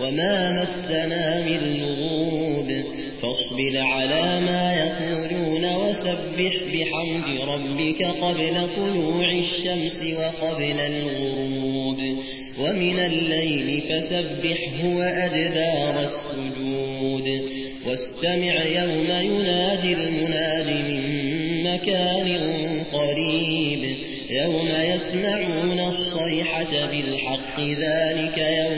وما مسنا من لغوب فاصبر على ما يقولون وسبح بحمد ربك قبل طلوع الشمس وقبل الغروب ومن الليل فسبحه وأدبار السجود واستمع يوم ينادي المناد من مكان قريب يوم يسمعون الصيحة بالحق ذلك يوم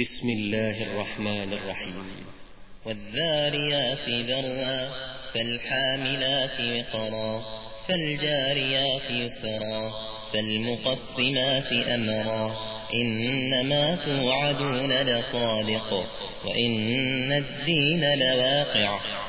بسم الله الرحمن الرحيم. والذاريات ذرا فالحاملات وقرا فالجاريات يسرا فالمقسمات أمرا. إنما توعدون لصادق وإن الدين لواقع.